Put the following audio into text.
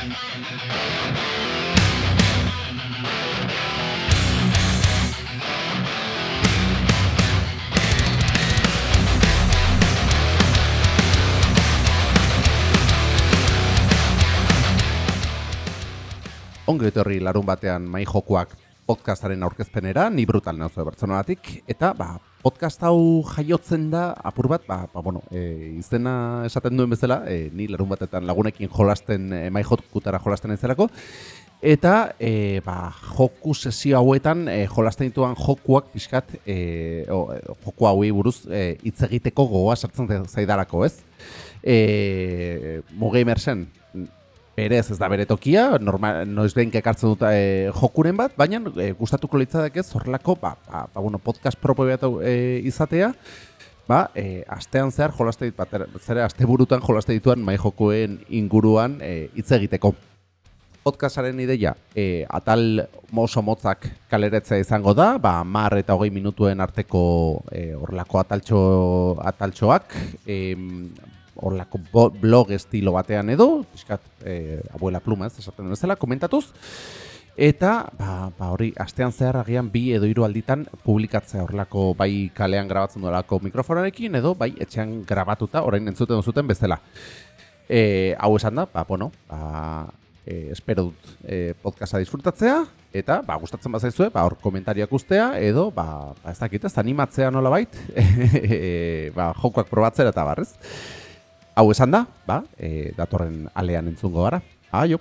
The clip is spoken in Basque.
Ongi etorri larun batean mai jokuak podcastaren aurkezpenera, ni brutal nazo bertsonatik eta ba, podcast hau jaiotzen da apur bat, ba, ba bueno, e, izena esaten duen bezala, e, ni larun batetan lagunekin jolasten e, mai jolasten ezerako eta e, ba, joku sesio hauetan e, jolasten dituan jokuak pixkat e, o, joku hauei buruz e, hitz egiteko gogoa sartzen zaidarako, ez? E, Mugamersen berez ez da bere tokia, normal, noiz behin kekartzen dut e, jokuren bat, baina e, gustatuko litzadak ez, horrelako, ba, ba, ba, bueno, podcast propo bat e, izatea, ba, e, astean zehar jolaste dit, bat, zere, aste burutan jolaste dituan mai jokuen inguruan hitz egiteko. Podcastaren ideia, e, atal oso motzak kaleretzea izango da, ba, mar eta hogei minutuen arteko e, horrelako ataltxo, ataltxoak, e, horlako blog estilo batean edo, pixkat, e, abuela pluma ez, esaten den bezala, komentatuz, eta, ba, ba hori, astean zehar agian bi edo hiru alditan publikatzea horlako bai kalean grabatzen duelako mikrofonarekin, edo bai etxean grabatuta, orain entzuten duzuten bezala. E, hau esan da, ba, bueno, ba, e, espero dut e, podcasta disfrutatzea, eta, ba, gustatzen bazaizue, ba, hor komentariak ustea, edo, ba, ba ez dakit, ez animatzea nola bait, e, ba, jokoak probatzera eta barrez hau esan da, ba, e, datorren alean entzungo gara. Aio!